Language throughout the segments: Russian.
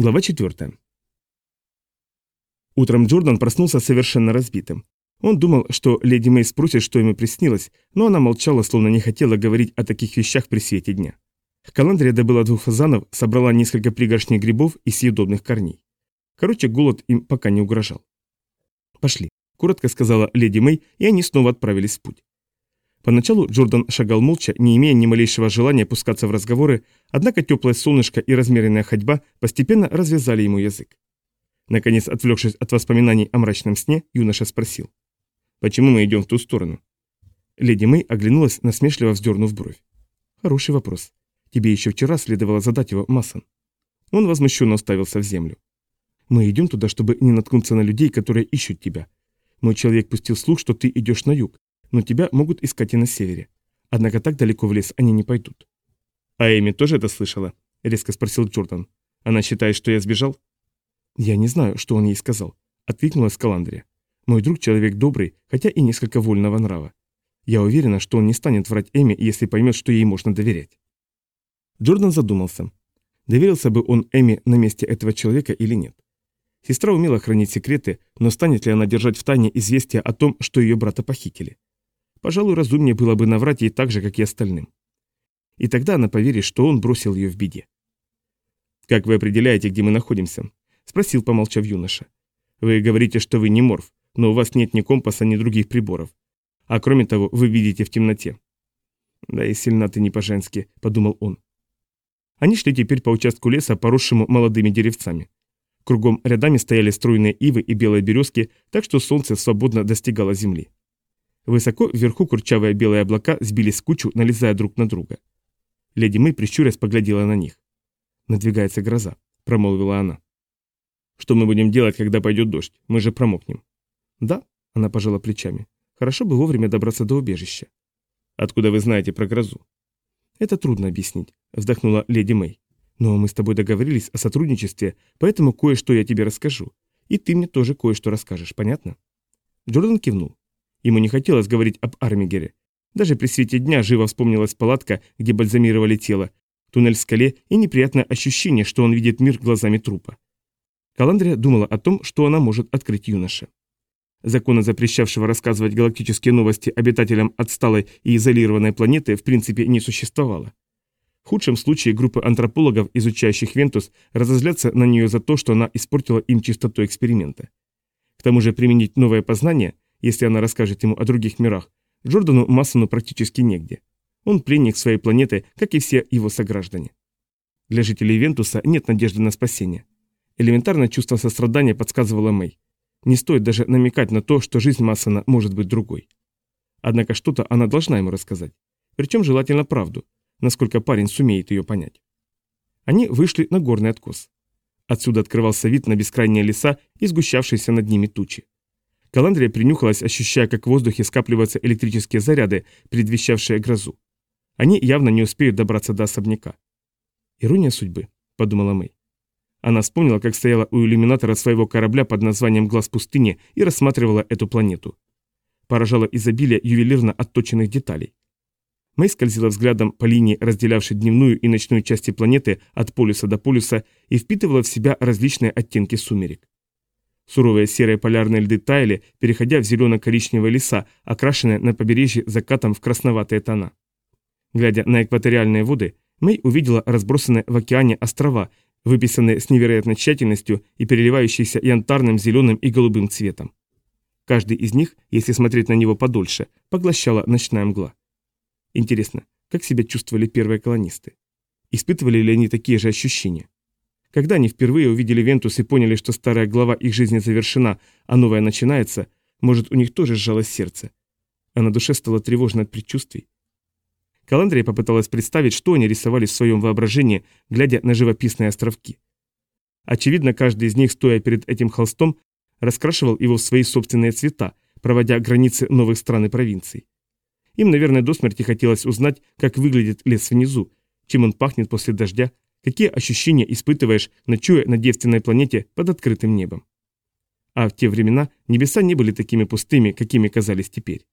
Глава 4. Утром Джордан проснулся совершенно разбитым. Он думал, что леди Мэй спросит, что ему приснилось, но она молчала, словно не хотела говорить о таких вещах при свете дня. Каландрия добыла двух фазанов, собрала несколько пригоршней грибов и съедобных корней. Короче, голод им пока не угрожал. «Пошли», – коротко сказала леди Мэй, и они снова отправились в путь. Поначалу Джордан шагал молча, не имея ни малейшего желания пускаться в разговоры, однако теплое солнышко и размеренная ходьба постепенно развязали ему язык. Наконец, отвлекшись от воспоминаний о мрачном сне, юноша спросил. «Почему мы идем в ту сторону?» Леди Мэй оглянулась, насмешливо вздернув бровь. «Хороший вопрос. Тебе еще вчера следовало задать его, Массон». Он возмущенно уставился в землю. «Мы идем туда, чтобы не наткнуться на людей, которые ищут тебя. Мой человек пустил слух, что ты идешь на юг, но тебя могут искать и на севере. Однако так далеко в лес они не пойдут». «А Эми тоже это слышала?» — резко спросил Джордан. «Она считает, что я сбежал?» «Я не знаю, что он ей сказал», — откликнулась Каландрия. «Мой друг человек добрый, хотя и несколько вольного нрава. Я уверена, что он не станет врать Эми, если поймет, что ей можно доверять». Джордан задумался. Доверился бы он Эми на месте этого человека или нет. Сестра умела хранить секреты, но станет ли она держать в тайне известие о том, что ее брата похитили? Пожалуй, разумнее было бы наврать ей так же, как и остальным. И тогда она поверит, что он бросил ее в беде. «Как вы определяете, где мы находимся?» – спросил, помолчав юноша. «Вы говорите, что вы не морф, но у вас нет ни компаса, ни других приборов. А кроме того, вы видите в темноте». «Да и сильна ты не по-женски», – подумал он. Они шли теперь по участку леса, поросшему молодыми деревцами. Кругом рядами стояли струйные ивы и белые березки, так что солнце свободно достигало земли. Высоко вверху курчавые белые облака сбились в кучу, налезая друг на друга. Леди Мэй прищурясь поглядела на них. «Надвигается гроза», — промолвила она. «Что мы будем делать, когда пойдет дождь? Мы же промокнем». «Да», — она пожала плечами. «Хорошо бы вовремя добраться до убежища». «Откуда вы знаете про грозу?» «Это трудно объяснить», — вздохнула леди Мэй. «Но мы с тобой договорились о сотрудничестве, поэтому кое-что я тебе расскажу. И ты мне тоже кое-что расскажешь, понятно?» Джордан кивнул. Ему не хотелось говорить об Армигере. Даже при свете дня живо вспомнилась палатка, где бальзамировали тело, туннель в скале и неприятное ощущение, что он видит мир глазами трупа. Каландрия думала о том, что она может открыть юноше. Закона, запрещавшего рассказывать галактические новости обитателям отсталой и изолированной планеты, в принципе не существовало. В худшем случае группы антропологов, изучающих Вентус, разозлятся на нее за то, что она испортила им чистоту эксперимента. К тому же применить новое познание если она расскажет ему о других мирах, Джордану Массону практически негде. Он пленник своей планеты, как и все его сограждане. Для жителей Вентуса нет надежды на спасение. Элементарное чувство сострадания подсказывало Мэй. Не стоит даже намекать на то, что жизнь Массона может быть другой. Однако что-то она должна ему рассказать. Причем желательно правду, насколько парень сумеет ее понять. Они вышли на горный откос. Отсюда открывался вид на бескрайние леса и сгущавшиеся над ними тучи. Каландрия принюхалась, ощущая, как в воздухе скапливаются электрические заряды, предвещавшие грозу. Они явно не успеют добраться до особняка. «Ирония судьбы», — подумала Мэй. Она вспомнила, как стояла у иллюминатора своего корабля под названием «Глаз пустыни» и рассматривала эту планету. Поражало изобилие ювелирно отточенных деталей. Мэй скользила взглядом по линии, разделявшей дневную и ночную части планеты от полюса до полюса, и впитывала в себя различные оттенки сумерек. Суровые серые полярные льды таяли, переходя в зелено-коричневые леса, окрашенные на побережье закатом в красноватые тона. Глядя на экваториальные воды, Мэй увидела разбросанные в океане острова, выписанные с невероятной тщательностью и переливающиеся янтарным, зеленым и голубым цветом. Каждый из них, если смотреть на него подольше, поглощала ночная мгла. Интересно, как себя чувствовали первые колонисты? Испытывали ли они такие же ощущения? Когда они впервые увидели Вентус и поняли, что старая глава их жизни завершена, а новая начинается, может, у них тоже сжалось сердце. А на душе стало тревожно от предчувствий. Каландрия попыталась представить, что они рисовали в своем воображении, глядя на живописные островки. Очевидно, каждый из них, стоя перед этим холстом, раскрашивал его в свои собственные цвета, проводя границы новых стран и провинций. Им, наверное, до смерти хотелось узнать, как выглядит лес внизу, чем он пахнет после дождя, Какие ощущения испытываешь, ночуя на девственной планете под открытым небом? А в те времена небеса не были такими пустыми, какими казались теперь.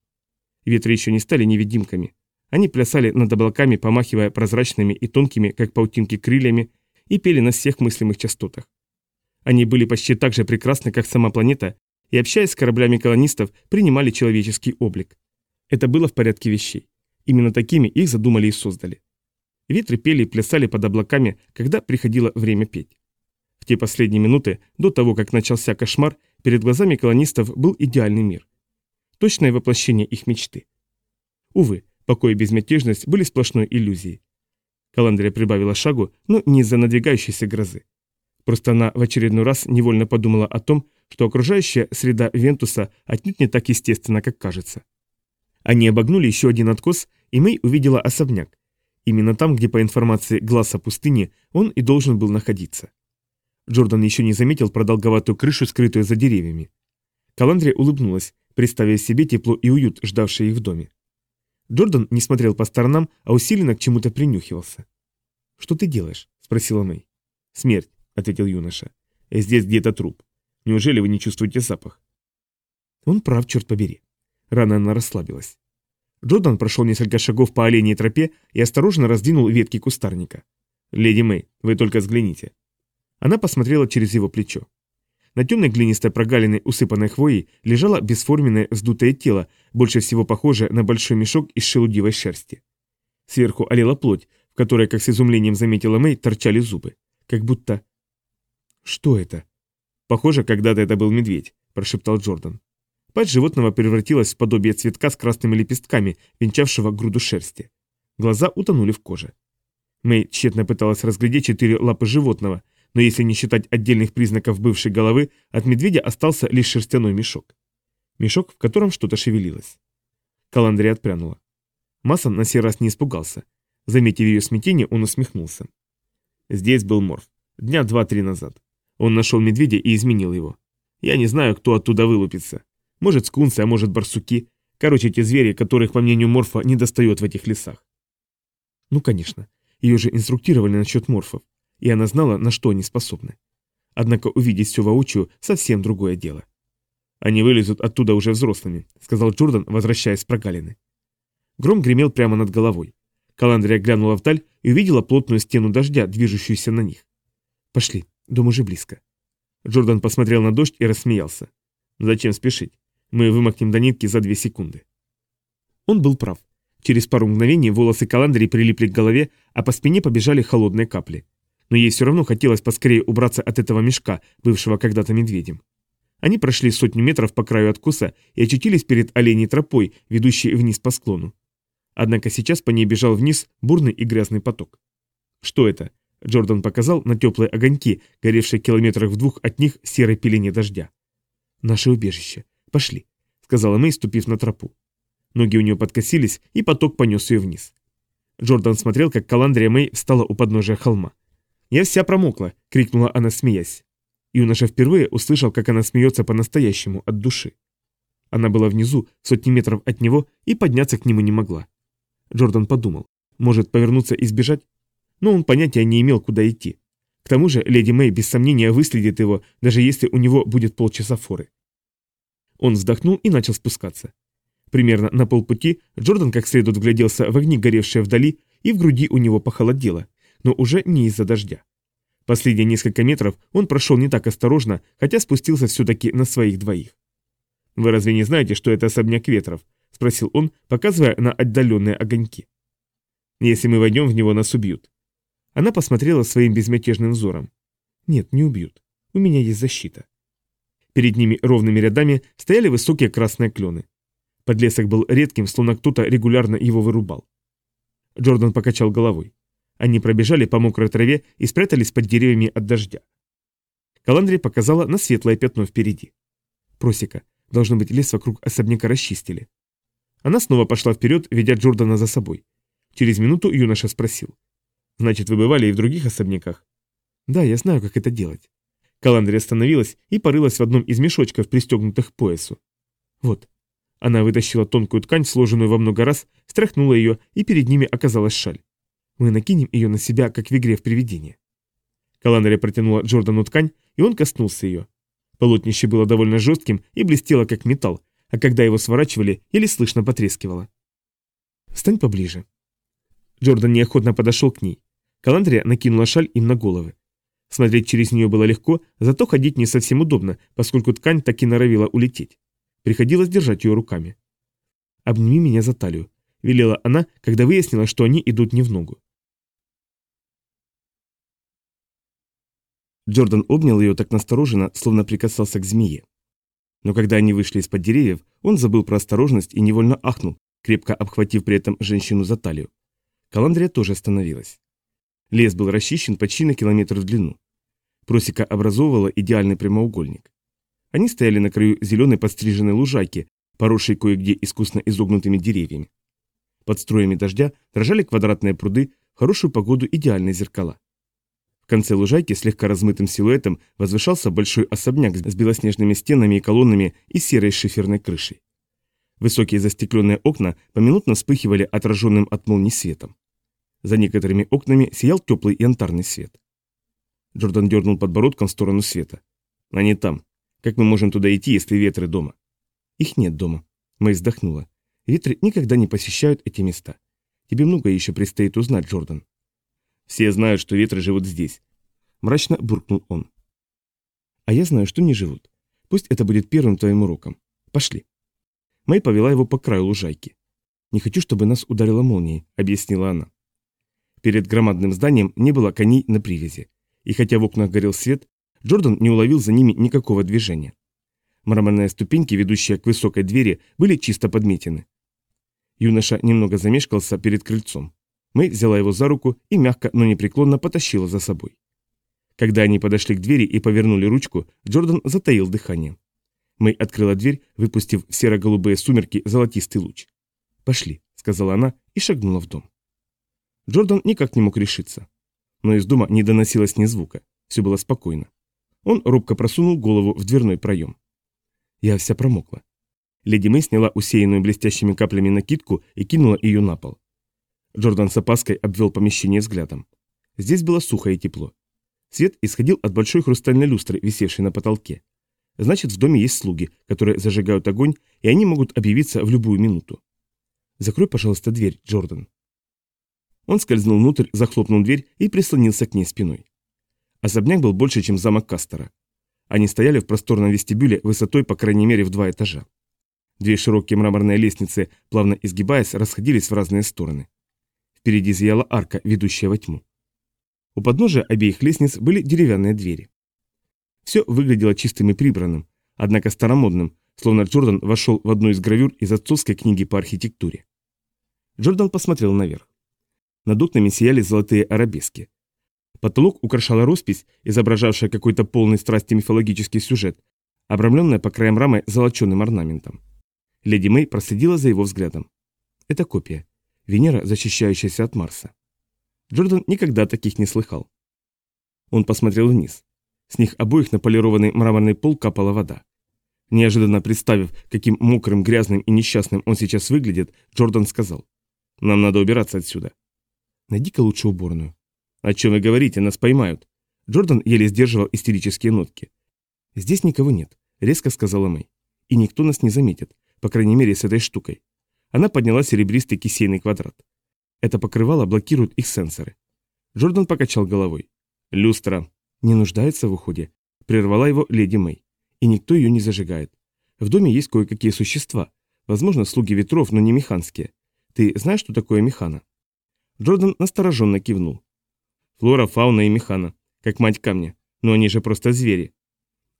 Ветры еще не стали невидимками. Они плясали над облаками, помахивая прозрачными и тонкими, как паутинки, крыльями, и пели на всех мыслимых частотах. Они были почти так же прекрасны, как сама планета, и, общаясь с кораблями колонистов, принимали человеческий облик. Это было в порядке вещей. Именно такими их задумали и создали. Ветры пели и плясали под облаками, когда приходило время петь. В те последние минуты, до того, как начался кошмар, перед глазами колонистов был идеальный мир. Точное воплощение их мечты. Увы, покой и безмятежность были сплошной иллюзией. Каландрия прибавила шагу, но не из-за надвигающейся грозы. Просто она в очередной раз невольно подумала о том, что окружающая среда Вентуса отнюдь не так естественна, как кажется. Они обогнули еще один откос, и Мэй увидела особняк. Именно там, где по информации глаза пустыни, он и должен был находиться. Джордан еще не заметил продолговатую крышу, скрытую за деревьями. Каландрия улыбнулась, представив себе тепло и уют, ждавшие их в доме. Джордан не смотрел по сторонам, а усиленно к чему-то принюхивался. «Что ты делаешь?» – спросила Мэй. «Смерть», – ответил юноша. «Здесь где-то труп. Неужели вы не чувствуете запах?» Он прав, черт побери. Рано она расслабилась. Джордан прошел несколько шагов по оленей тропе и осторожно раздвинул ветки кустарника. «Леди Мэй, вы только взгляните». Она посмотрела через его плечо. На темной глинистой прогалине, усыпанной хвоей, лежало бесформенное вздутое тело, больше всего похожее на большой мешок из шелудивой шерсти. Сверху олела плоть, в которой, как с изумлением заметила Мэй, торчали зубы. Как будто... Что это? Похоже, когда-то это был медведь, прошептал Джордан. Пасть животного превратилась в подобие цветка с красными лепестками, венчавшего груду шерсти. Глаза утонули в коже. Мэй тщетно пыталась разглядеть четыре лапы животного, но если не считать отдельных признаков бывшей головы, от медведя остался лишь шерстяной мешок. Мешок, в котором что-то шевелилось. Каландрия отпрянула. Массон на сей раз не испугался. Заметив ее смятение, он усмехнулся. Здесь был Морф. Дня два-три назад. Он нашел медведя и изменил его. Я не знаю, кто оттуда вылупится. Может, скунсы, а может, барсуки. Короче, те звери, которых, по мнению Морфа, не достает в этих лесах. Ну, конечно. Ее же инструктировали насчет морфов и она знала, на что они способны. Однако увидеть все воочию – совсем другое дело. «Они вылезут оттуда уже взрослыми», – сказал Джордан, возвращаясь с прогалины. Гром гремел прямо над головой. Каландрия глянула вдаль и увидела плотную стену дождя, движущуюся на них. «Пошли, дом уже близко». Джордан посмотрел на дождь и рассмеялся. «Зачем спешить? Мы вымокнем до нитки за две секунды». Он был прав. Через пару мгновений волосы Каландрии прилипли к голове, а по спине побежали холодные капли но ей все равно хотелось поскорее убраться от этого мешка, бывшего когда-то медведем. Они прошли сотню метров по краю откоса и очутились перед оленей тропой, ведущей вниз по склону. Однако сейчас по ней бежал вниз бурный и грязный поток. Что это? Джордан показал на теплые огоньки, горевшие километрах в двух от них серой пелене дождя. «Наше убежище. Пошли», — сказала Мэй, ступив на тропу. Ноги у нее подкосились, и поток понес ее вниз. Джордан смотрел, как Каландрия Мэй встала у подножия холма. «Я вся промокла!» — крикнула она, смеясь. Юноша впервые услышал, как она смеется по-настоящему, от души. Она была внизу, сотни метров от него, и подняться к нему не могла. Джордан подумал, может повернуться и сбежать? Но он понятия не имел, куда идти. К тому же леди Мэй без сомнения выследит его, даже если у него будет полчаса форы. Он вздохнул и начал спускаться. Примерно на полпути Джордан как следует вгляделся в огни, горевшие вдали, и в груди у него похолодело, но уже не из-за дождя. Последние несколько метров он прошел не так осторожно, хотя спустился все-таки на своих двоих. «Вы разве не знаете, что это особняк ветров?» – спросил он, показывая на отдаленные огоньки. «Если мы войдем в него, нас убьют». Она посмотрела своим безмятежным взором. «Нет, не убьют. У меня есть защита». Перед ними ровными рядами стояли высокие красные клены. Подлесок был редким, словно кто-то регулярно его вырубал. Джордан покачал головой. Они пробежали по мокрой траве и спрятались под деревьями от дождя. Каландри показала на светлое пятно впереди. Просека. Должно быть, лес вокруг особняка расчистили. Она снова пошла вперед, ведя Джордана за собой. Через минуту юноша спросил. «Значит, вы бывали и в других особняках?» «Да, я знаю, как это делать». Каландри остановилась и порылась в одном из мешочков, пристегнутых к поясу. «Вот». Она вытащила тонкую ткань, сложенную во много раз, стряхнула ее, и перед ними оказалась шаль. Мы накинем ее на себя, как в игре в привидение. Каландари протянула Джордану ткань, и он коснулся ее. Полотнище было довольно жестким и блестело, как металл, а когда его сворачивали, еле слышно потрескивало. «Стань поближе». Джордан неохотно подошел к ней. Каландрия накинула шаль им на головы. Смотреть через нее было легко, зато ходить не совсем удобно, поскольку ткань так и норовила улететь. Приходилось держать ее руками. «Обними меня за талию», — велела она, когда выяснила, что они идут не в ногу. Джордан обнял ее так настороженно, словно прикасался к змее. Но когда они вышли из-под деревьев, он забыл про осторожность и невольно ахнул, крепко обхватив при этом женщину за талию. Каландрия тоже остановилась. Лес был расчищен почти на километр в длину. Просека образовывала идеальный прямоугольник. Они стояли на краю зеленой подстриженной лужайки, поросшей кое-где искусно изогнутыми деревьями. Под строями дождя дрожали квадратные пруды, в хорошую погоду идеальные зеркала. В конце лужайки слегка размытым силуэтом возвышался большой особняк с белоснежными стенами и колоннами и серой шиферной крышей. Высокие застекленные окна поминутно вспыхивали отраженным от молний светом. За некоторыми окнами сиял теплый янтарный свет. Джордан дернул подбородком в сторону света. «Они там. Как мы можем туда идти, если ветры дома?» «Их нет дома». Мэй вздохнула. «Ветры никогда не посещают эти места. Тебе много еще предстоит узнать, Джордан». «Все знают, что ветры живут здесь», — мрачно буркнул он. «А я знаю, что не живут. Пусть это будет первым твоим уроком. Пошли». Мэй повела его по краю лужайки. «Не хочу, чтобы нас ударила молнией», — объяснила она. Перед громадным зданием не было коней на привязи, и хотя в окнах горел свет, Джордан не уловил за ними никакого движения. Мраморные ступеньки, ведущие к высокой двери, были чисто подметены. Юноша немного замешкался перед крыльцом. Мэй взяла его за руку и мягко, но непреклонно потащила за собой. Когда они подошли к двери и повернули ручку, Джордан затаил дыхание. Мэй открыла дверь, выпустив в серо-голубые сумерки золотистый луч. «Пошли», — сказала она и шагнула в дом. Джордан никак не мог решиться. Но из дома не доносилось ни звука. Все было спокойно. Он робко просунул голову в дверной проем. Я вся промокла. Леди Мэй сняла усеянную блестящими каплями накидку и кинула ее на пол. Джордан с опаской обвел помещение взглядом. Здесь было сухо и тепло. Свет исходил от большой хрустальной люстры, висевшей на потолке. Значит, в доме есть слуги, которые зажигают огонь, и они могут объявиться в любую минуту. «Закрой, пожалуйста, дверь, Джордан». Он скользнул внутрь, захлопнул дверь и прислонился к ней спиной. Особняк был больше, чем замок Кастера. Они стояли в просторном вестибюле высотой, по крайней мере, в два этажа. Две широкие мраморные лестницы, плавно изгибаясь, расходились в разные стороны. Впереди зияла арка, ведущая во тьму. У подножия обеих лестниц были деревянные двери. Все выглядело чистым и прибранным, однако старомодным, словно Джордан вошел в одну из гравюр из отцовской книги по архитектуре. Джордан посмотрел наверх. Над окнами сияли золотые арабески. Потолок украшала роспись, изображавшая какой-то полный страсти мифологический сюжет, обрамленная по краям рамы золоченым орнаментом. Леди Мэй проследила за его взглядом. Это копия. Венера, защищающаяся от Марса. Джордан никогда таких не слыхал. Он посмотрел вниз. С них обоих на полированный мраморный пол капала вода. Неожиданно представив, каким мокрым, грязным и несчастным он сейчас выглядит, Джордан сказал. «Нам надо убираться отсюда. Найди-ка лучше уборную. О чем вы говорите, нас поймают. Джордан еле сдерживал истерические нотки. Здесь никого нет, резко сказала Мэй. И никто нас не заметит, по крайней мере с этой штукой. Она подняла серебристый кисейный квадрат. Это покрывало блокирует их сенсоры. Джордан покачал головой. Люстра. Не нуждается в уходе. Прервала его леди Мэй. И никто ее не зажигает. В доме есть кое-какие существа. Возможно, слуги ветров, но не механские. Ты знаешь, что такое механа? Джордан настороженно кивнул. Флора, фауна и механа, как мать камня. Но они же просто звери.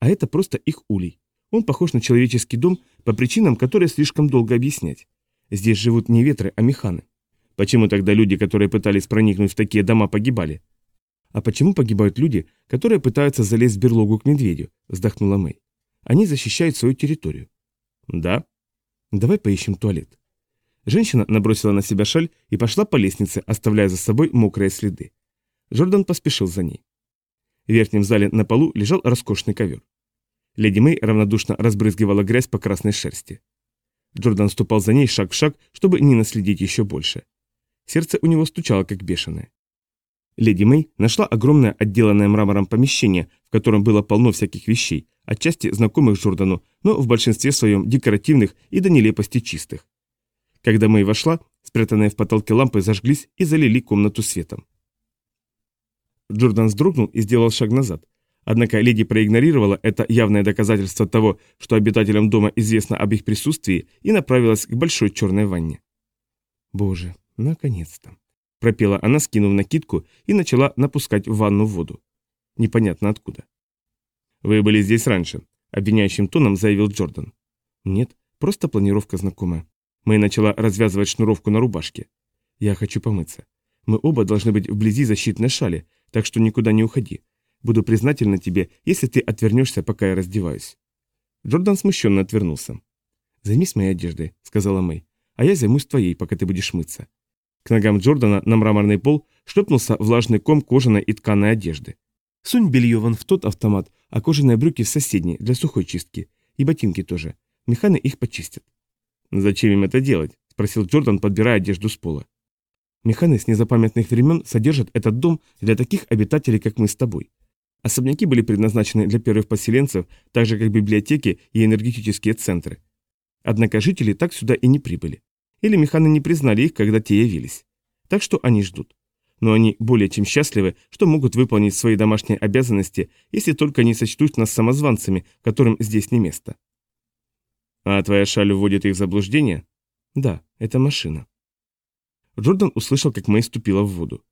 А это просто их улей. Он похож на человеческий дом по причинам, которые слишком долго объяснять. Здесь живут не ветры, а механы. Почему тогда люди, которые пытались проникнуть в такие дома, погибали? А почему погибают люди, которые пытаются залезть в берлогу к медведю? Вздохнула Мэй. Они защищают свою территорию. Да. Давай поищем туалет. Женщина набросила на себя шаль и пошла по лестнице, оставляя за собой мокрые следы. Джордан поспешил за ней. В верхнем зале на полу лежал роскошный ковер. Леди Мэй равнодушно разбрызгивала грязь по красной шерсти. Джордан ступал за ней шаг в шаг, чтобы не наследить еще больше. Сердце у него стучало, как бешеное. Леди Мэй нашла огромное отделанное мрамором помещение, в котором было полно всяких вещей, отчасти знакомых Джордану, но в большинстве своем декоративных и до нелепости чистых. Когда Мэй вошла, спрятанные в потолке лампы зажглись и залили комнату светом. Джордан вздрогнул и сделал шаг назад. Однако леди проигнорировала это явное доказательство того, что обитателям дома известно об их присутствии, и направилась к большой черной ванне. «Боже, наконец-то!» – пропела она, скинув накидку, и начала напускать в ванну воду. Непонятно откуда. «Вы были здесь раньше», – обвиняющим тоном заявил Джордан. «Нет, просто планировка знакомая. Мэй начала развязывать шнуровку на рубашке. Я хочу помыться. Мы оба должны быть вблизи защитной шали, так что никуда не уходи. Буду признательна тебе, если ты отвернешься, пока я раздеваюсь». Джордан смущенно отвернулся. «Займись моей одеждой», — сказала Мэй, — «а я займусь твоей, пока ты будешь мыться». К ногам Джордана на мраморный пол шлепнулся влажный ком кожаной и тканой одежды. «Сунь белье вон в тот автомат, а кожаные брюки в соседний, для сухой чистки. И ботинки тоже. Механы их почистят». «Зачем им это делать?» — спросил Джордан, подбирая одежду с пола. Механы с незапамятных времен содержат этот дом для таких обитателей, как мы с тобой. Особняки были предназначены для первых поселенцев, так же как библиотеки и энергетические центры. Однако жители так сюда и не прибыли. Или механы не признали их, когда те явились. Так что они ждут. Но они более чем счастливы, что могут выполнить свои домашние обязанности, если только не сочтут нас самозванцами, которым здесь не место. А твоя шаль вводит их в заблуждение? Да, это машина. Джордан услышал, как Мэй ступила в воду.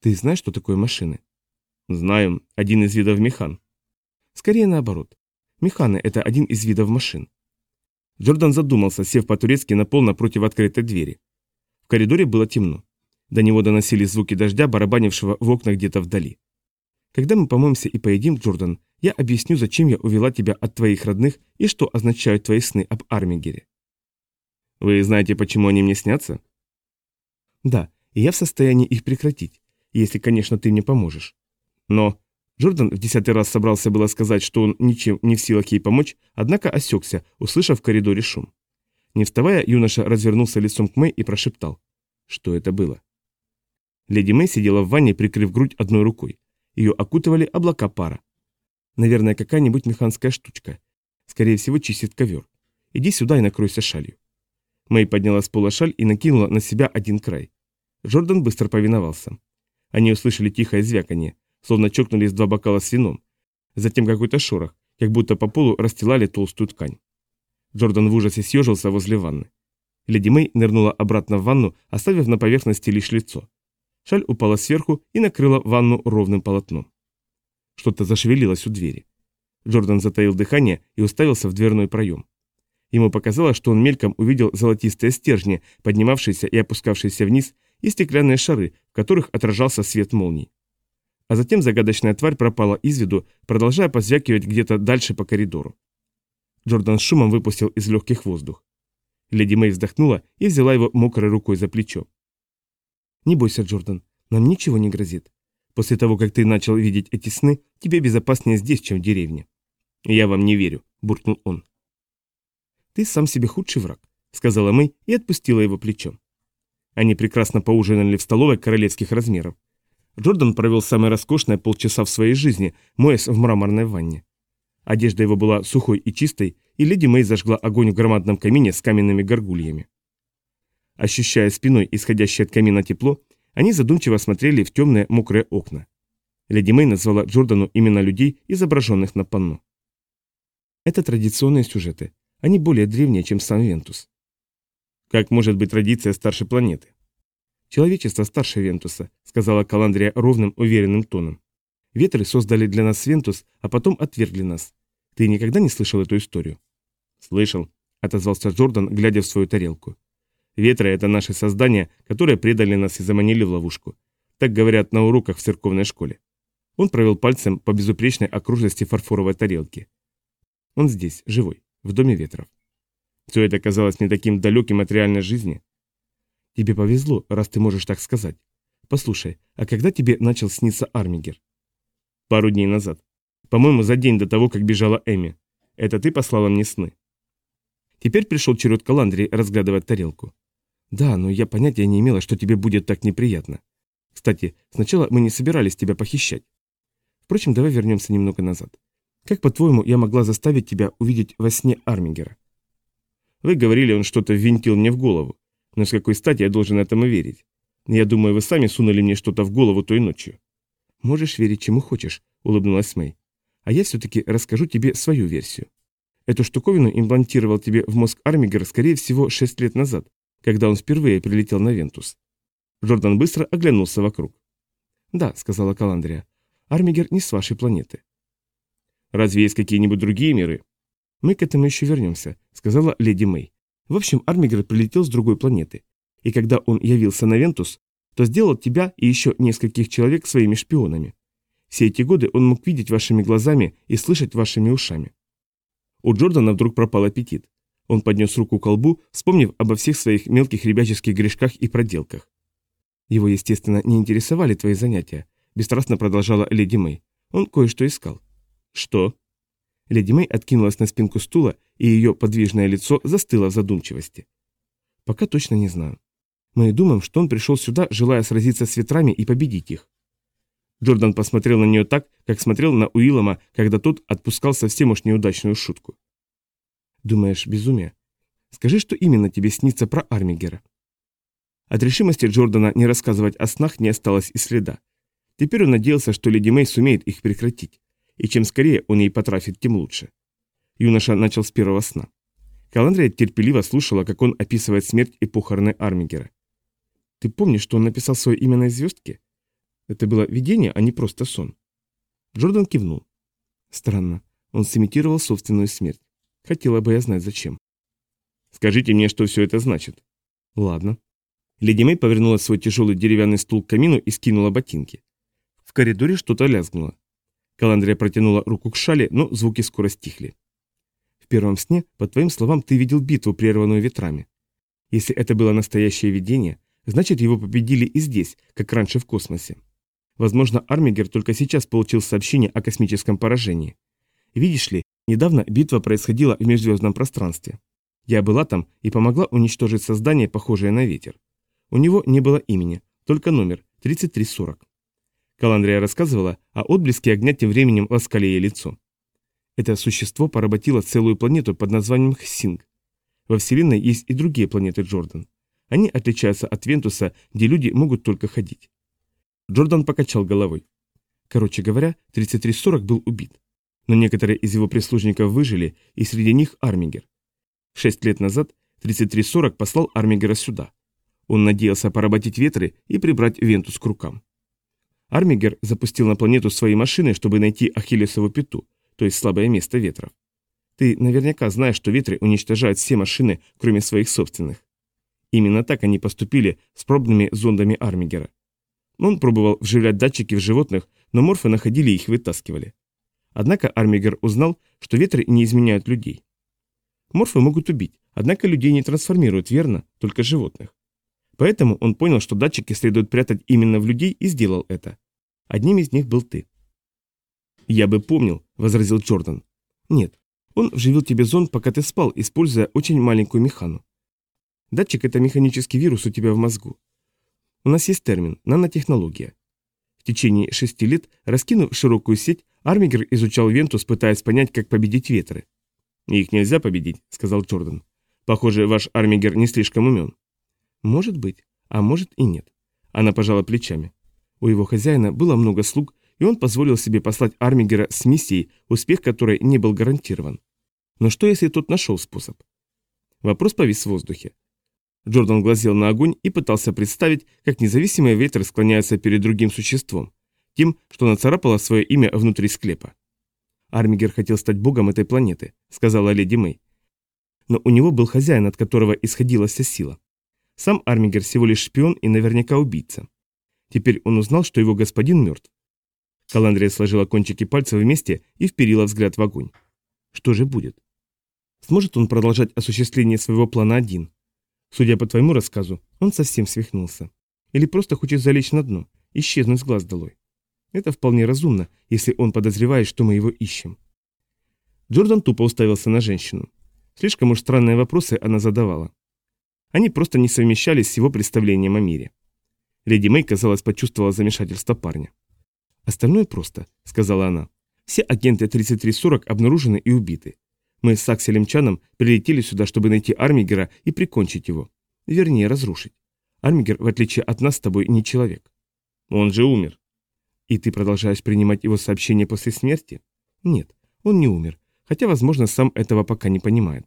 Ты знаешь, что такое машины? Знаю, один из видов механ. Скорее наоборот. Механы – это один из видов машин. Джордан задумался, сев по-турецки на пол напротив открытой двери. В коридоре было темно. До него доносились звуки дождя, барабанившего в окна где-то вдали. Когда мы помоемся и поедим, Джордан, я объясню, зачем я увела тебя от твоих родных и что означают твои сны об Армигере. Вы знаете, почему они мне снятся? Да, и я в состоянии их прекратить, если, конечно, ты мне поможешь. Но Джордан в десятый раз собрался было сказать, что он ничем не в силах ей помочь, однако осекся, услышав в коридоре шум. Не вставая, юноша развернулся лицом к Мэй и прошептал. Что это было? Леди Мэй сидела в ванне, прикрыв грудь одной рукой. Ее окутывали облака пара. Наверное, какая-нибудь механская штучка. Скорее всего, чистит ковер. Иди сюда и накройся шалью. Мэй подняла с пола шаль и накинула на себя один край. Джордан быстро повиновался. Они услышали тихое звяканье, словно чокнулись два бокала с вином. Затем какой-то шорох, как будто по полу расстилали толстую ткань. Джордан в ужасе съежился возле ванны. Леди Мэй нырнула обратно в ванну, оставив на поверхности лишь лицо. Шаль упала сверху и накрыла ванну ровным полотном. Что-то зашевелилось у двери. Джордан затаил дыхание и уставился в дверной проем. Ему показалось, что он мельком увидел золотистые стержни, поднимавшиеся и опускавшиеся вниз, и стеклянные шары, в которых отражался свет молний. А затем загадочная тварь пропала из виду, продолжая позвякивать где-то дальше по коридору. Джордан с шумом выпустил из легких воздух. Леди Мэй вздохнула и взяла его мокрой рукой за плечо. «Не бойся, Джордан, нам ничего не грозит. После того, как ты начал видеть эти сны, тебе безопаснее здесь, чем в деревне». «Я вам не верю», – буркнул он. «Ты сам себе худший враг», – сказала Мэй и отпустила его плечо. Они прекрасно поужинали в столовой королевских размеров. Джордан провел самое роскошное полчаса в своей жизни, моясь в мраморной ванне. Одежда его была сухой и чистой, и леди Мэй зажгла огонь в громадном камине с каменными горгульями. Ощущая спиной исходящее от камина тепло, они задумчиво смотрели в темные мокрые окна. Леди Мэй назвала Джордану имена людей, изображенных на панно. Это традиционные сюжеты. Они более древние, чем сам Вентус. Как может быть традиция старше планеты? Человечество старше Вентуса, сказала Каландрия ровным, уверенным тоном. Ветры создали для нас Вентус, а потом отвергли нас. Ты никогда не слышал эту историю? Слышал, отозвался Джордан, глядя в свою тарелку. Ветры — это наши создания, которые предали нас и заманили в ловушку. Так говорят на уроках в церковной школе. Он провел пальцем по безупречной окружности фарфоровой тарелки. Он здесь, живой, в доме ветров. Все это казалось не таким далеким от реальной жизни. Тебе повезло, раз ты можешь так сказать. Послушай, а когда тебе начал сниться Армигер? Пару дней назад. По-моему, за день до того, как бежала Эми. Это ты послала мне сны. Теперь пришел черед Каландри разглядывать тарелку. Да, но я понятия не имела, что тебе будет так неприятно. Кстати, сначала мы не собирались тебя похищать. Впрочем, давай вернемся немного назад. Как, по-твоему, я могла заставить тебя увидеть во сне Армингера? Вы говорили, он что-то ввинтил мне в голову. Но с какой стати я должен этому верить? Я думаю, вы сами сунули мне что-то в голову той ночью. Можешь верить чему хочешь, улыбнулась Мэй. А я все-таки расскажу тебе свою версию. Эту штуковину имплантировал тебе в мозг Армигер, скорее всего, шесть лет назад, когда он впервые прилетел на Вентус. Джордан быстро оглянулся вокруг. «Да», — сказала Каландрия, — «Армигер не с вашей планеты». «Разве есть какие-нибудь другие миры?» «Мы к этому еще вернемся», — сказала леди Мэй. «В общем, Армигер прилетел с другой планеты, и когда он явился на Вентус, то сделал тебя и еще нескольких человек своими шпионами. Все эти годы он мог видеть вашими глазами и слышать вашими ушами. У Джордана вдруг пропал аппетит. Он поднес руку к колбу, вспомнив обо всех своих мелких ребяческих грешках и проделках. Его, естественно, не интересовали твои занятия, бесстрастно продолжала леди Мэй. Он кое-что искал. Что? Леди Мэй откинулась на спинку стула, и ее подвижное лицо застыло в задумчивости. Пока точно не знаю. Мы думаем, что он пришел сюда, желая сразиться с ветрами и победить их. Джордан посмотрел на нее так, как смотрел на Уиллома, когда тот отпускал совсем уж неудачную шутку. «Думаешь, безумие? Скажи, что именно тебе снится про Армигера?» От решимости Джордана не рассказывать о снах не осталось и следа. Теперь он надеялся, что леди Мэй сумеет их прекратить, и чем скорее он ей потрафит, тем лучше. Юноша начал с первого сна. Каландрия терпеливо слушала, как он описывает смерть и похороны Армигера. «Ты помнишь, что он написал свое имя на звездке?» Это было видение, а не просто сон. Джордан кивнул. Странно. Он сымитировал собственную смерть. Хотела бы я знать, зачем. Скажите мне, что все это значит. Ладно. Леди Мэй повернула свой тяжелый деревянный стул к камину и скинула ботинки. В коридоре что-то лязгнуло. Каландрия протянула руку к шале, но звуки скоро стихли. В первом сне, по твоим словам, ты видел битву, прерванную ветрами. Если это было настоящее видение, значит его победили и здесь, как раньше в космосе. Возможно, Армигер только сейчас получил сообщение о космическом поражении. Видишь ли, недавно битва происходила в межзвездном пространстве. Я была там и помогла уничтожить создание, похожее на ветер. У него не было имени, только номер 3340. Каландрия рассказывала, а отблески огня тем временем ласкали ей лицо. Это существо поработило целую планету под названием Хсинг. Во Вселенной есть и другие планеты Джордан. Они отличаются от Вентуса, где люди могут только ходить. Джордан покачал головой. Короче говоря, 3340 был убит. Но некоторые из его прислужников выжили, и среди них Армигер. Шесть лет назад 3340 послал Армигера сюда. Он надеялся поработить ветры и прибрать Вентус к рукам. Армигер запустил на планету свои машины, чтобы найти Ахиллесову пяту, то есть слабое место ветров. Ты наверняка знаешь, что ветры уничтожают все машины, кроме своих собственных. Именно так они поступили с пробными зондами Армигера. Он пробовал вживлять датчики в животных, но морфы находили их и вытаскивали. Однако Армигер узнал, что ветры не изменяют людей. Морфы могут убить, однако людей не трансформируют, верно, только животных. Поэтому он понял, что датчики следует прятать именно в людей и сделал это. Одним из них был ты. «Я бы помнил», — возразил Джордан. «Нет, он вживил тебе зонд, пока ты спал, используя очень маленькую механу. Датчик — это механический вирус у тебя в мозгу. У нас есть термин – нанотехнология. Течение шести лет, раскинув широкую сеть, Армигер изучал Вентус, пытаясь понять, как победить ветры. «Их нельзя победить», – сказал Джордан. «Похоже, ваш Армигер не слишком умен». «Может быть, а может и нет». Она пожала плечами. У его хозяина было много слуг, и он позволил себе послать Армигера с миссией, успех которой не был гарантирован. Но что, если тот нашел способ? Вопрос повис в воздухе. Джордан глазел на огонь и пытался представить, как независимые ветры склоняются перед другим существом, тем, что нацарапало свое имя внутри склепа. Армигер хотел стать богом этой планеты, сказала леди Мэй. Но у него был хозяин, от которого исходила вся сила. Сам Армигер всего лишь шпион и наверняка убийца. Теперь он узнал, что его господин мертв. Каландрия сложила кончики пальцев вместе и вперила взгляд в огонь. Что же будет? Сможет он продолжать осуществление своего плана один? Судя по твоему рассказу, он совсем свихнулся. Или просто хочет залечь на дно, исчезнуть с глаз долой. Это вполне разумно, если он подозревает, что мы его ищем. Джордан тупо уставился на женщину. Слишком уж странные вопросы она задавала. Они просто не совмещались с его представлением о мире. Леди Мэй, казалось, почувствовала замешательство парня. «Остальное просто», — сказала она. «Все агенты 3340 обнаружены и убиты. Мы с Акселем Чаном прилетели сюда, чтобы найти Армигера и прикончить его. Вернее, разрушить. Армигер, в отличие от нас с тобой, не человек. Он же умер. И ты продолжаешь принимать его сообщение после смерти? Нет, он не умер, хотя, возможно, сам этого пока не понимает.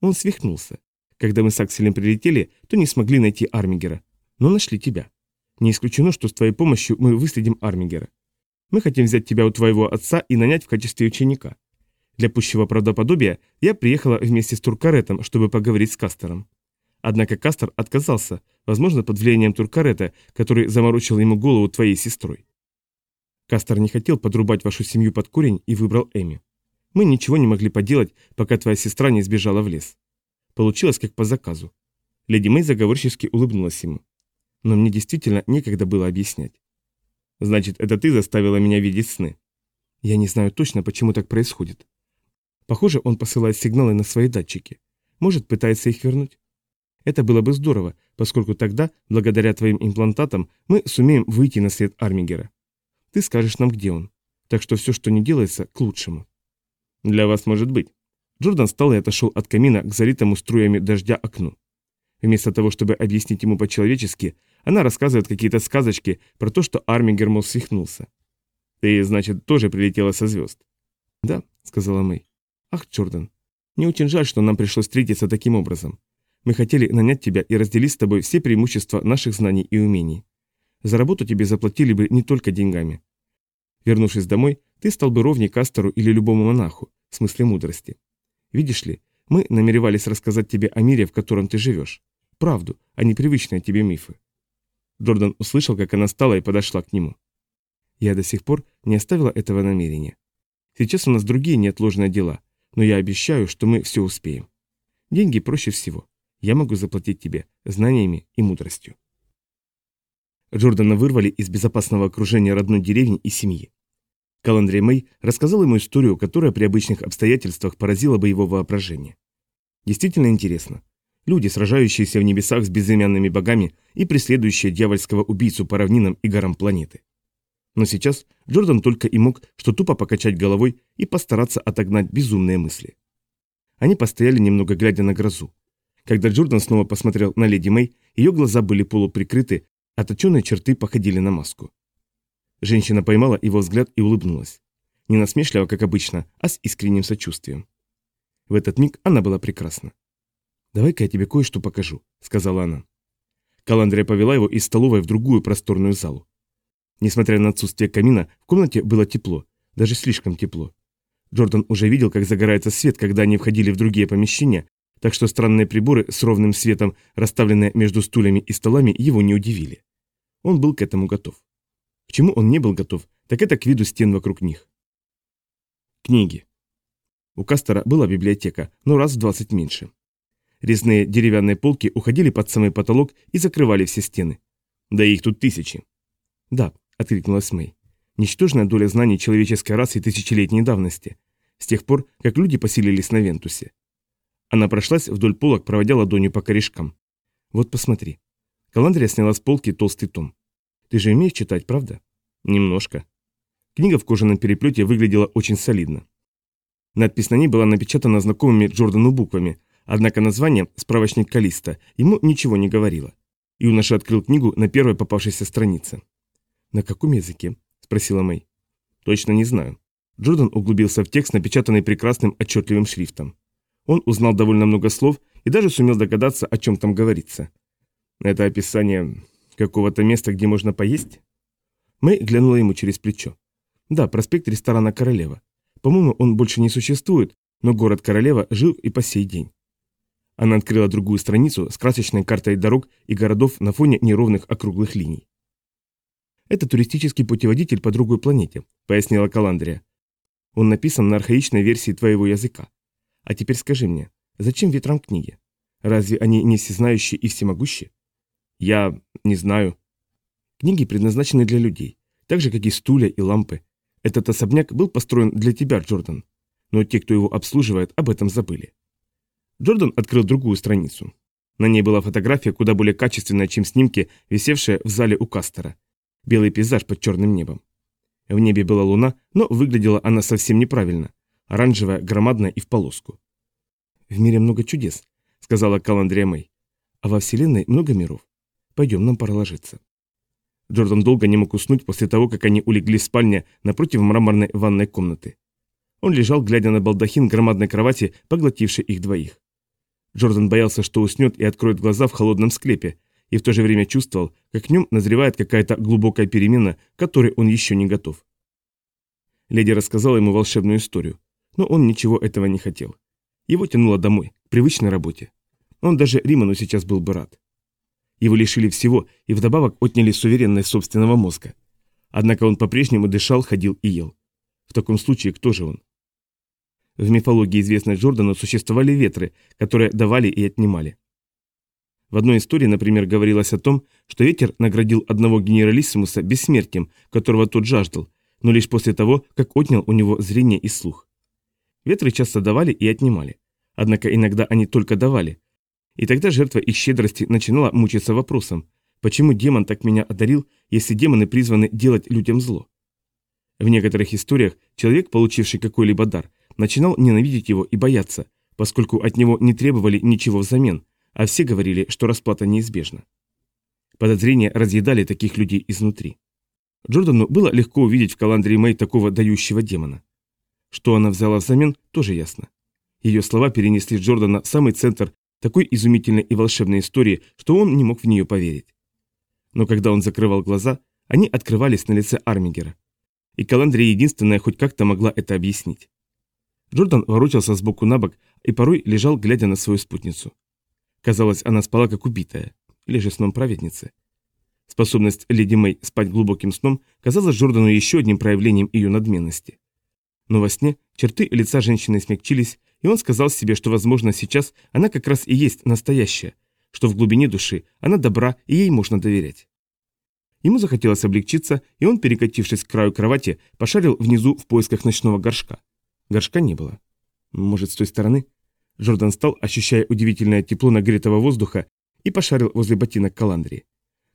Он свихнулся. Когда мы с Акселем прилетели, то не смогли найти Армигера, но нашли тебя. Не исключено, что с твоей помощью мы выследим Армигера. Мы хотим взять тебя у твоего отца и нанять в качестве ученика. Для пущего правдоподобия я приехала вместе с Туркаретом, чтобы поговорить с Кастером. Однако Кастер отказался, возможно, под влиянием Туркарета, который заморочил ему голову твоей сестрой. Кастер не хотел подрубать вашу семью под корень и выбрал Эми. Мы ничего не могли поделать, пока твоя сестра не сбежала в лес. Получилось как по заказу. Леди Мэй заговорчески улыбнулась ему. Но мне действительно некогда было объяснять. Значит, это ты заставила меня видеть сны? Я не знаю точно, почему так происходит. Похоже, он посылает сигналы на свои датчики. Может, пытается их вернуть. Это было бы здорово, поскольку тогда, благодаря твоим имплантатам, мы сумеем выйти на след Армигера. Ты скажешь нам, где он. Так что все, что не делается, к лучшему. Для вас может быть. Джордан встал и отошел от камина к залитому струями дождя окну. Вместо того, чтобы объяснить ему по-человечески, она рассказывает какие-то сказочки про то, что Армингер, мол, свихнулся. «Ты, значит, тоже прилетела со звезд?» «Да», — сказала Мэй. «Ах, Джордан, не очень жаль, что нам пришлось встретиться таким образом. Мы хотели нанять тебя и разделить с тобой все преимущества наших знаний и умений. За работу тебе заплатили бы не только деньгами. Вернувшись домой, ты стал бы ровней Кастеру или любому монаху, в смысле мудрости. Видишь ли, мы намеревались рассказать тебе о мире, в котором ты живешь. Правду, а не привычные тебе мифы. Джордан услышал, как она встала и подошла к нему. Я до сих пор не оставила этого намерения. Сейчас у нас другие неотложные дела, но я обещаю, что мы все успеем. Деньги проще всего. Я могу заплатить тебе знаниями и мудростью. Джордана вырвали из безопасного окружения родной деревни и семьи. Каландре Мэй рассказал ему историю, которая при обычных обстоятельствах поразила бы его воображение. Действительно интересно. Люди, сражающиеся в небесах с безымянными богами и преследующие дьявольского убийцу по равнинам и горам планеты. Но сейчас Джордан только и мог что тупо покачать головой и постараться отогнать безумные мысли. Они постояли немного глядя на грозу. Когда Джордан снова посмотрел на леди Мэй, ее глаза были полуприкрыты, а точеные черты походили на маску. Женщина поймала его взгляд и улыбнулась. Не насмешливо, как обычно, а с искренним сочувствием. В этот миг она была прекрасна. «Давай-ка я тебе кое-что покажу», — сказала она. Каландрия повела его из столовой в другую просторную залу. Несмотря на отсутствие камина, в комнате было тепло, даже слишком тепло. Джордан уже видел, как загорается свет, когда они входили в другие помещения, так что странные приборы с ровным светом, расставленные между стульями и столами, его не удивили. Он был к этому готов. К чему он не был готов, так это к виду стен вокруг них. Книги. У Кастера была библиотека, но раз в 20 меньше. Резные деревянные полки уходили под самый потолок и закрывали все стены. Да их тут тысячи. Да, откликнулась Мэй. Ничтожная доля знаний человеческой расы тысячелетней давности, с тех пор, как люди поселились на Вентусе. Она прошлась вдоль полок, проводя ладонью по корешкам. Вот посмотри. Каландрия сняла с полки толстый том. Ты же умеешь читать, правда? Немножко. Книга в кожаном переплете выглядела очень солидно. Надпись на ней была напечатана знакомыми Джордану буквами, однако название «Справочник Калиста» ему ничего не говорило. Юноша открыл книгу на первой попавшейся странице. «На каком языке?» – спросила Мэй. «Точно не знаю». Джордан углубился в текст, напечатанный прекрасным отчетливым шрифтом. Он узнал довольно много слов и даже сумел догадаться, о чем там говорится. Это описание какого-то места, где можно поесть? Мэй глянула ему через плечо. Да, проспект ресторана «Королева». По-моему, он больше не существует, но город Королева жил и по сей день. Она открыла другую страницу с красочной картой дорог и городов на фоне неровных округлых линий. «Это туристический путеводитель по другой планете», — пояснила Каландрия. «Он написан на архаичной версии твоего языка. А теперь скажи мне, зачем ветрам книги? Разве они не всезнающие и всемогущие? Я не знаю. Книги предназначены для людей, так же, как и стулья и лампы. Этот особняк был построен для тебя, Джордан. Но те, кто его обслуживает, об этом забыли. Джордан открыл другую страницу. На ней была фотография куда более качественная, чем снимки, висевшие в зале у Кастера. Белый пейзаж под черным небом. В небе была луна, но выглядела она совсем неправильно оранжевая, громадная и в полоску. «В мире много чудес», — сказала Каландрия Мэй. «А во Вселенной много миров. Пойдем, нам пора ложиться». Джордан долго не мог уснуть после того, как они улегли в спальне напротив мраморной ванной комнаты. Он лежал, глядя на балдахин громадной кровати, поглотившей их двоих. Джордан боялся, что уснет и откроет глаза в холодном склепе, и в то же время чувствовал, как в нем назревает какая-то глубокая перемена, которой он еще не готов. Леди рассказала ему волшебную историю, но он ничего этого не хотел. Его тянуло домой, к привычной работе. Он даже Риману сейчас был бы рад. Его лишили всего и вдобавок отняли суверенность собственного мозга. Однако он по-прежнему дышал, ходил и ел. В таком случае кто же он? В мифологии, известной Джордану, существовали ветры, которые давали и отнимали. В одной истории, например, говорилось о том, что ветер наградил одного генералиссимуса бессмертием, которого тот жаждал, но лишь после того, как отнял у него зрение и слух. Ветры часто давали и отнимали. Однако иногда они только давали. И тогда жертва их щедрости начинала мучиться вопросом, почему демон так меня одарил, если демоны призваны делать людям зло? В некоторых историях человек, получивший какой-либо дар, начинал ненавидеть его и бояться, поскольку от него не требовали ничего взамен, а все говорили, что расплата неизбежна. Подозрения разъедали таких людей изнутри. Джордану было легко увидеть в Каландре Мэй такого дающего демона. Что она взяла взамен, тоже ясно. Ее слова перенесли Джордана в самый центр такой изумительной и волшебной истории, что он не мог в нее поверить. Но когда он закрывал глаза, они открывались на лице Армигера. И Каландрия единственная хоть как-то могла это объяснить. Джордан ворочался сбоку на бок и порой лежал, глядя на свою спутницу. Казалось, она спала как убитая, или же сном праведницы. Способность леди Мэй спать глубоким сном казалась Джордану еще одним проявлением ее надменности. Но во сне черты лица женщины смягчились, и он сказал себе, что, возможно, сейчас она как раз и есть настоящая, что в глубине души она добра и ей можно доверять. Ему захотелось облегчиться, и он, перекатившись к краю кровати, пошарил внизу в поисках ночного горшка. Горшка не было. Может, с той стороны? Джордан стал, ощущая удивительное тепло нагретого воздуха, и пошарил возле ботинок Каландрии.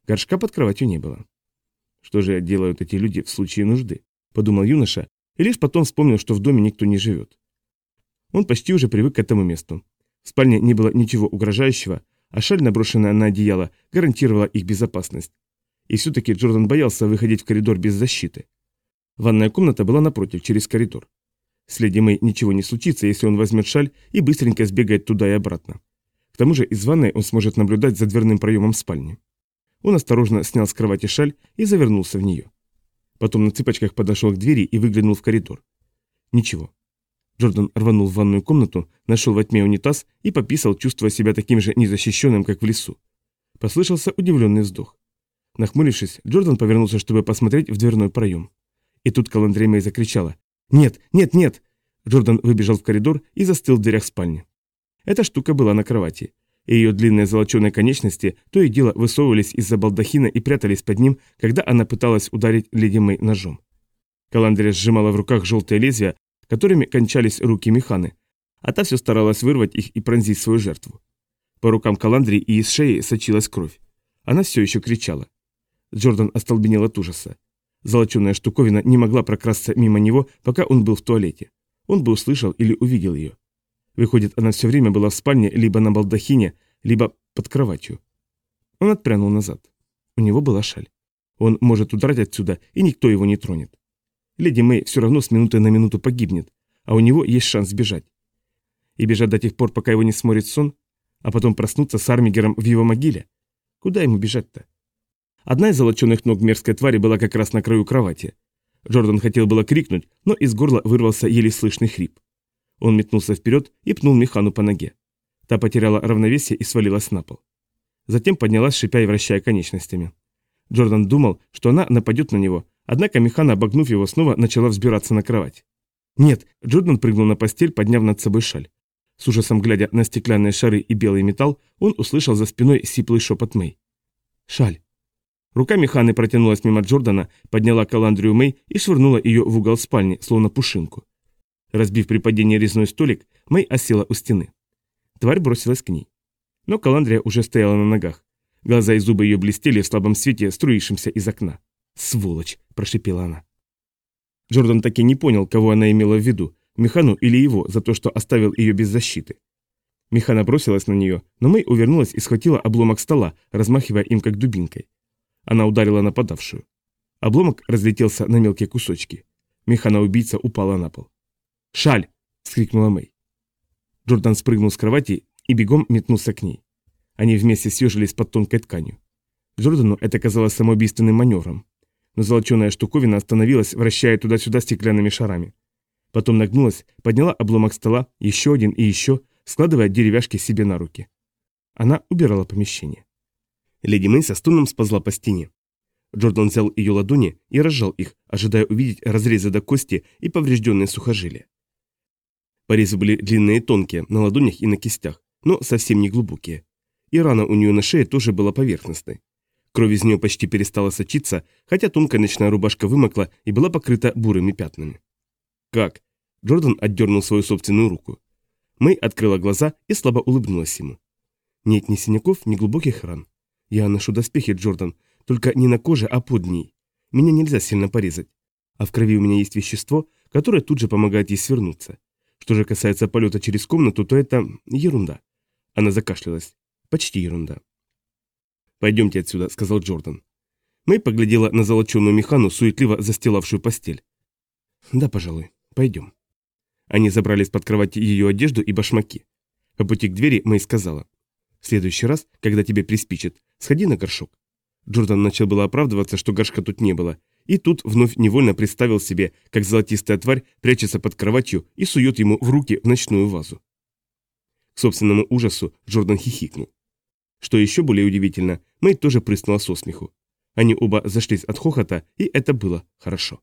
Горшка под кроватью не было. Что же делают эти люди в случае нужды? Подумал юноша, и лишь потом вспомнил, что в доме никто не живет. Он почти уже привык к этому месту. В спальне не было ничего угрожающего, а шаль, наброшенная на одеяло, гарантировала их безопасность. И все-таки Джордан боялся выходить в коридор без защиты. Ванная комната была напротив, через коридор. С леди Мэй ничего не случится, если он возьмет шаль и быстренько сбегает туда и обратно. К тому же из ванной он сможет наблюдать за дверным проемом спальни. Он осторожно снял с кровати шаль и завернулся в нее. Потом на цыпочках подошел к двери и выглянул в коридор. Ничего. Джордан рванул в ванную комнату, нашел во тьме унитаз и пописал, чувствуя себя таким же незащищенным, как в лесу. Послышался удивленный вздох. Нахмурившись, Джордан повернулся, чтобы посмотреть в дверной проем. И тут Каландремей закричала. «Нет, нет, нет!» Джордан выбежал в коридор и застыл в дверях спальни. Эта штука была на кровати, и ее длинные золоченые конечности то и дело высовывались из-за балдахина и прятались под ним, когда она пыталась ударить леди Мэй ножом. Каландрия сжимала в руках желтые лезвия, которыми кончались руки Механы, а та все старалась вырвать их и пронзить свою жертву. По рукам Каландрии и из шеи сочилась кровь. Она все еще кричала. Джордан остолбенел от ужаса. Золоченая штуковина не могла прокрасться мимо него, пока он был в туалете. Он бы услышал или увидел ее. Выходит, она все время была в спальне либо на балдахине, либо под кроватью. Он отпрянул назад. У него была шаль. Он может удрать отсюда, и никто его не тронет. Леди Мэй все равно с минуты на минуту погибнет, а у него есть шанс бежать. И бежать до тех пор, пока его не сморит сон, а потом проснуться с Армигером в его могиле. Куда ему бежать-то? Одна из золоченных ног мерзкой твари была как раз на краю кровати. Джордан хотел было крикнуть, но из горла вырвался еле слышный хрип. Он метнулся вперед и пнул Механу по ноге. Та потеряла равновесие и свалилась на пол. Затем поднялась, шипя и вращая конечностями. Джордан думал, что она нападет на него, однако Механа, обогнув его, снова начала взбираться на кровать. «Нет!» – Джордан прыгнул на постель, подняв над собой шаль. С ужасом глядя на стеклянные шары и белый металл, он услышал за спиной сиплый шепот Мэй. «Шаль!» Рука Механы протянулась мимо Джордана, подняла Каландрию Мэй и швырнула ее в угол спальни, словно пушинку. Разбив при падении резной столик, Мэй осела у стены. Тварь бросилась к ней. Но Каландрия уже стояла на ногах. Глаза и зубы ее блестели в слабом свете, струившемся из окна. «Сволочь!» – прошипела она. Джордан таки не понял, кого она имела в виду, Механу или его, за то, что оставил ее без защиты. Механа бросилась на нее, но Мэй увернулась и схватила обломок стола, размахивая им как дубинкой. Она ударила нападавшую. Обломок разлетелся на мелкие кусочки. Механа-убийца упала на пол. «Шаль!» — вскрикнула Мэй. Джордан спрыгнул с кровати и бегом метнулся к ней. Они вместе съежились под тонкой тканью. Джордану это казалось самоубийственным маневром. Но золоченая штуковина остановилась, вращая туда-сюда стеклянными шарами. Потом нагнулась, подняла обломок стола, еще один и еще, складывая деревяшки себе на руки. Она убирала помещение. Леди Мэй со стоном сползла по стене. Джордан взял ее ладони и разжал их, ожидая увидеть разрезы до кости и поврежденные сухожилия. Порезы были длинные и тонкие, на ладонях и на кистях, но совсем не глубокие. И рана у нее на шее тоже была поверхностной. Кровь из нее почти перестала сочиться, хотя тонкая ночная рубашка вымокла и была покрыта бурыми пятнами. «Как?» Джордан отдернул свою собственную руку. Мэй открыла глаза и слабо улыбнулась ему. «Нет ни синяков, ни глубоких ран. Я ношу доспехи, Джордан, только не на коже, а под ней. Меня нельзя сильно порезать. А в крови у меня есть вещество, которое тут же помогает ей свернуться. Что же касается полета через комнату, то это ерунда. Она закашлялась. Почти ерунда. «Пойдемте отсюда», — сказал Джордан. Мэй поглядела на золоченую механу, суетливо застилавшую постель. «Да, пожалуй, пойдем». Они забрали из-под кровати ее одежду и башмаки. По пути к двери Мэй сказала. «В следующий раз, когда тебе приспичит, сходи на горшок. Джордан начал было оправдываться, что горшка тут не было, и тут вновь невольно представил себе, как золотистая тварь прячется под кроватью и сует ему в руки в ночную вазу. К собственному ужасу Джордан хихикнул. Что еще более удивительно, Мэй тоже прыснула со смеху. Они оба зашлись от хохота, и это было хорошо.